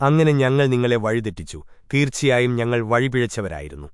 അങ്ങനെ ഞങ്ങൾ നിങ്ങളെ വഴിതെറ്റിച്ചു. തീർച്ചയായും ഞങ്ങൾ വഴിപിഴച്ചവരായിരുന്നു.